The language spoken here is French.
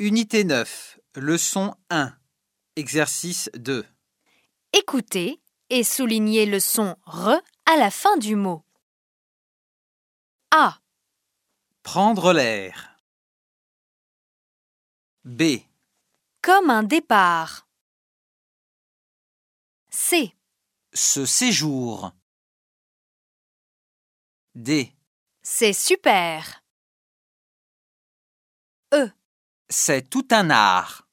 Unité 9, leçon 1, exercice 2. Écoutez et soulignez le son re à la fin du mot. A, Prendre l'air. B, comme un départ. C, ce séjour. D, c'est super. C'est tout un art.